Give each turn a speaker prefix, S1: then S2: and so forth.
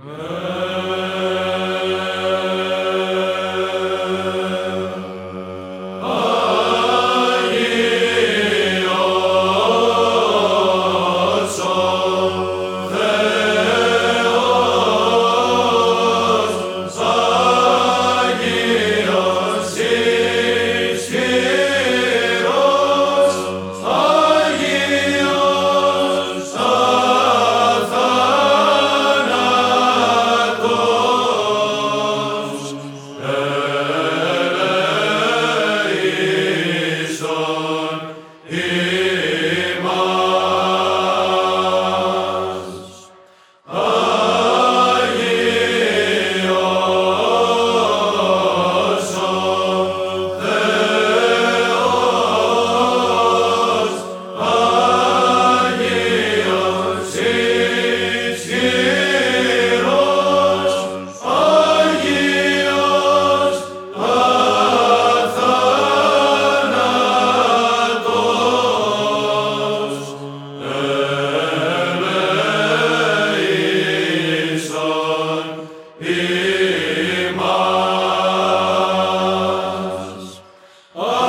S1: Uh. Oh.